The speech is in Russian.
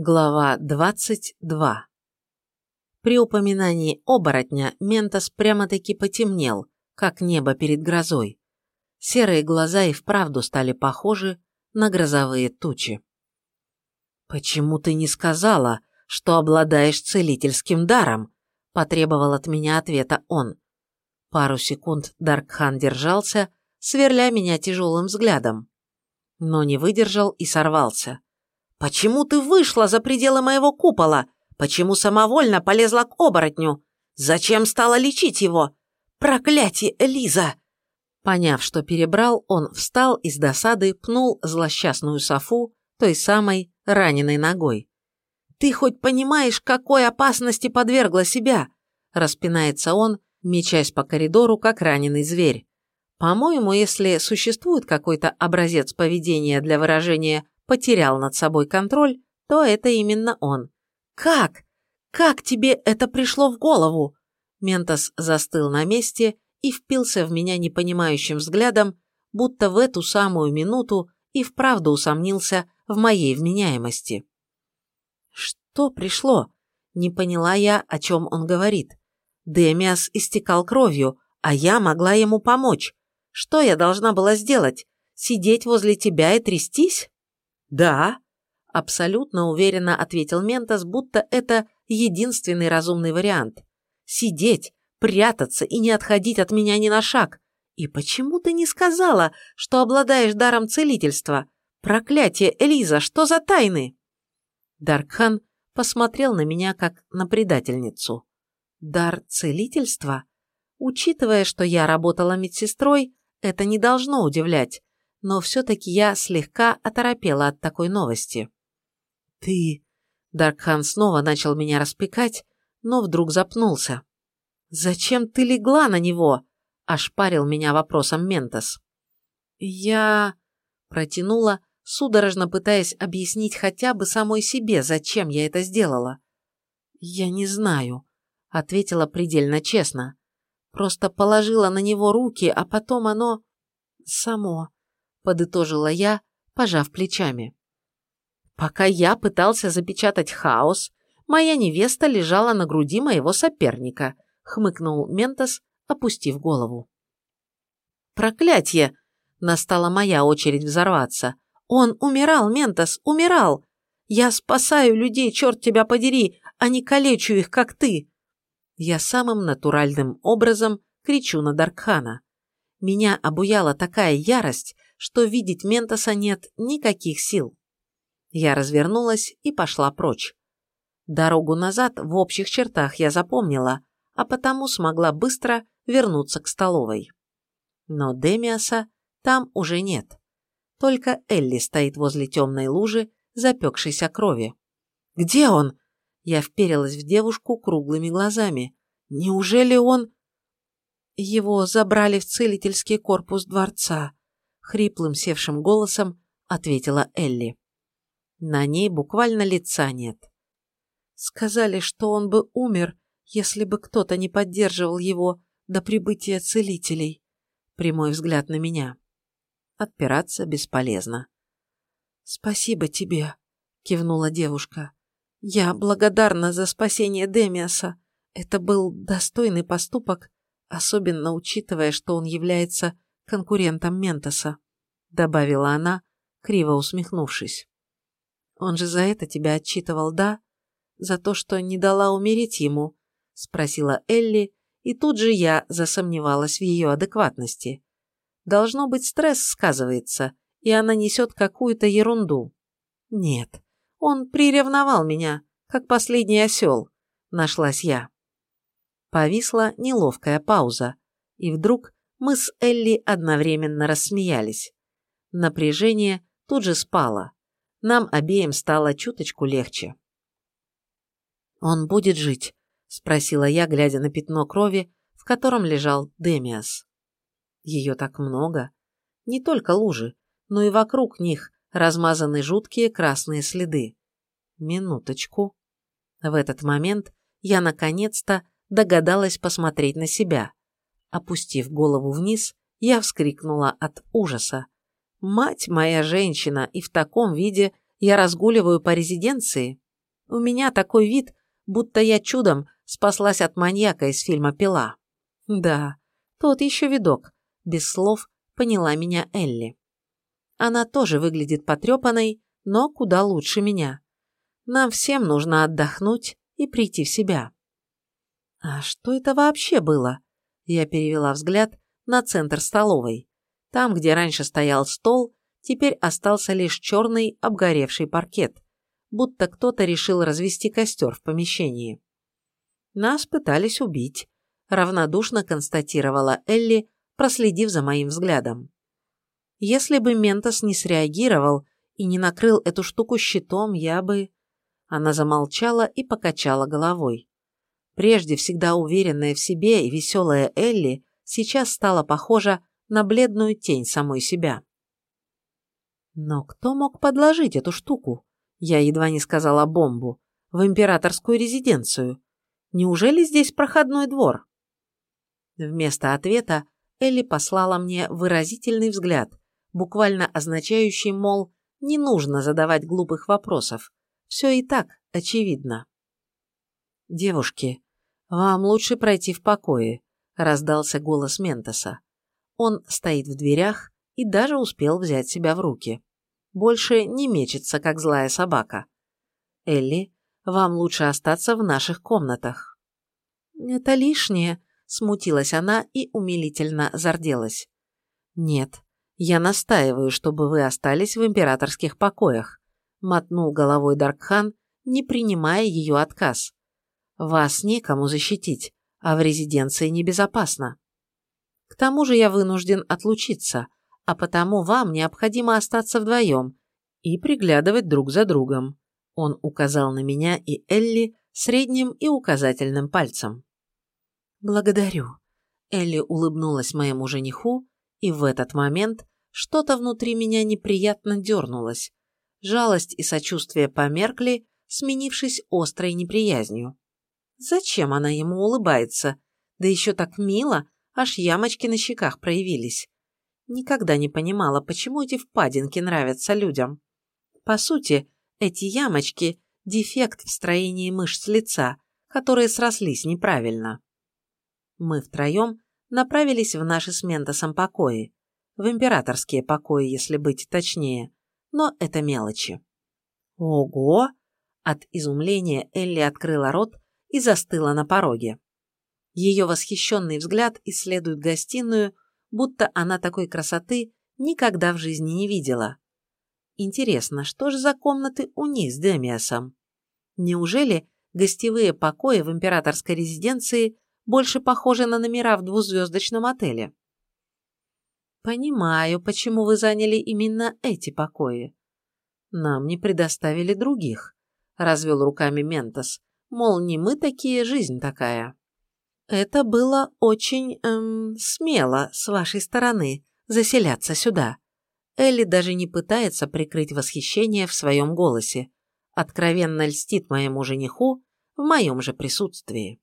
Глава 22 При упоминании оборотня Ментос прямо-таки потемнел, как небо перед грозой. Серые глаза и вправду стали похожи на грозовые тучи. «Почему ты не сказала, что обладаешь целительским даром?» – потребовал от меня ответа он. Пару секунд Даркхан держался, сверля меня тяжелым взглядом. Но не выдержал и сорвался. «Почему ты вышла за пределы моего купола? Почему самовольно полезла к оборотню? Зачем стала лечить его? Проклятие, Элиза!» Поняв, что перебрал, он встал и с досады пнул злосчастную Софу той самой раненой ногой. «Ты хоть понимаешь, какой опасности подвергла себя?» Распинается он, мечась по коридору, как раненый зверь. По-моему, если существует какой-то образец поведения для выражения потерял над собой контроль, то это именно он. «Как? Как тебе это пришло в голову?» Ментос застыл на месте и впился в меня непонимающим взглядом, будто в эту самую минуту и вправду усомнился в моей вменяемости. «Что пришло?» Не поняла я, о чем он говорит. Демиас истекал кровью, а я могла ему помочь. Что я должна была сделать? Сидеть возле тебя и трястись? «Да», – абсолютно уверенно ответил Ментос, будто это единственный разумный вариант. «Сидеть, прятаться и не отходить от меня ни на шаг. И почему ты не сказала, что обладаешь даром целительства? Проклятие, Элиза, что за тайны?» Даркхан посмотрел на меня как на предательницу. «Дар целительства? Учитывая, что я работала медсестрой, это не должно удивлять, но все-таки я слегка оторопела от такой новости. «Ты...» Даркхан снова начал меня распекать, но вдруг запнулся. «Зачем ты легла на него?» – ошпарил меня вопросом Ментос. «Я...» – протянула, судорожно пытаясь объяснить хотя бы самой себе, зачем я это сделала. «Я не знаю», – ответила предельно честно. «Просто положила на него руки, а потом оно... само подытожила я, пожав плечами. Пока я пытался запечатать хаос, моя невеста лежала на груди моего соперника, хмыкнул Ментос, опустив голову. Проклятье! Настала моя очередь взорваться. Он умирал, Ментос, умирал! Я спасаю людей, черт тебя подери, а не калечу их, как ты! Я самым натуральным образом кричу на Даркхана. Меня обуяла такая ярость, что видеть Ментоса нет никаких сил. Я развернулась и пошла прочь. Дорогу назад в общих чертах я запомнила, а потому смогла быстро вернуться к столовой. Но Демиаса там уже нет. Только Элли стоит возле темной лужи, запекшейся крови. «Где он?» Я вперилась в девушку круглыми глазами. «Неужели он...» Его забрали в целительский корпус дворца хриплым севшим голосом ответила Элли. На ней буквально лица нет. Сказали, что он бы умер, если бы кто-то не поддерживал его до прибытия целителей. Прямой взгляд на меня. Отпираться бесполезно. «Спасибо тебе», — кивнула девушка. «Я благодарна за спасение Демиаса. Это был достойный поступок, особенно учитывая, что он является конкурентом Ментоса», — добавила она, криво усмехнувшись. «Он же за это тебя отчитывал, да? За то, что не дала умереть ему?» — спросила Элли, и тут же я засомневалась в ее адекватности. Должно быть, стресс сказывается, и она несет какую-то ерунду. Нет, он приревновал меня, как последний осел, нашлась я. Повисла неловкая пауза, и вдруг мы с Элли одновременно рассмеялись. Напряжение тут же спало. Нам обеим стало чуточку легче. «Он будет жить?» – спросила я, глядя на пятно крови, в котором лежал Демиас. Ее так много. Не только лужи, но и вокруг них размазаны жуткие красные следы. Минуточку. В этот момент я наконец-то догадалась посмотреть на себя. Опустив голову вниз, я вскрикнула от ужаса. «Мать моя женщина, и в таком виде я разгуливаю по резиденции?» У меня такой вид, будто я чудом спаслась от маньяка из фильма «Пила». Да, тот еще видок, без слов поняла меня Элли. Она тоже выглядит потрепанной, но куда лучше меня. Нам всем нужно отдохнуть и прийти в себя. А что это вообще было? Я перевела взгляд на центр столовой. Там, где раньше стоял стол, теперь остался лишь черный обгоревший паркет, будто кто-то решил развести костер в помещении. Нас пытались убить, равнодушно констатировала Элли, проследив за моим взглядом. Если бы Ментос не среагировал и не накрыл эту штуку щитом, я бы... Она замолчала и покачала головой. Прежде всегда уверенная в себе и веселая Элли сейчас стала похожа на бледную тень самой себя. Но кто мог подложить эту штуку? Я едва не сказала бомбу. В императорскую резиденцию. Неужели здесь проходной двор? Вместо ответа Элли послала мне выразительный взгляд, буквально означающий, мол, не нужно задавать глупых вопросов. Все и так очевидно. «Девушки, вам лучше пройти в покое», – раздался голос Ментоса. Он стоит в дверях и даже успел взять себя в руки. Больше не мечется, как злая собака. «Элли, вам лучше остаться в наших комнатах». «Это лишнее», – смутилась она и умилительно зарделась. «Нет, я настаиваю, чтобы вы остались в императорских покоях», – мотнул головой Даркхан, не принимая ее отказ. «Вас некому защитить, а в резиденции небезопасно. К тому же я вынужден отлучиться, а потому вам необходимо остаться вдвоем и приглядывать друг за другом». Он указал на меня и Элли средним и указательным пальцем. «Благодарю». Элли улыбнулась моему жениху, и в этот момент что-то внутри меня неприятно дернулось, Жалость и сочувствие померкли, сменившись острой неприязнью. Зачем она ему улыбается? Да еще так мило, аж ямочки на щеках проявились. Никогда не понимала, почему эти впадинки нравятся людям. По сути, эти ямочки – дефект в строении мышц лица, которые срослись неправильно. Мы втроем направились в наши с Ментосом покои, в императорские покои, если быть точнее, но это мелочи. Ого! От изумления Элли открыла рот и застыла на пороге. Ее восхищенный взгляд исследует гостиную, будто она такой красоты никогда в жизни не видела. Интересно, что же за комнаты у них с Демиасом? Неужели гостевые покои в императорской резиденции больше похожи на номера в двузвездочном отеле? Понимаю, почему вы заняли именно эти покои. Нам не предоставили других, развел руками Ментос. Мол, не мы такие, жизнь такая. Это было очень, эм, смело с вашей стороны заселяться сюда. Элли даже не пытается прикрыть восхищение в своем голосе. Откровенно льстит моему жениху в моем же присутствии.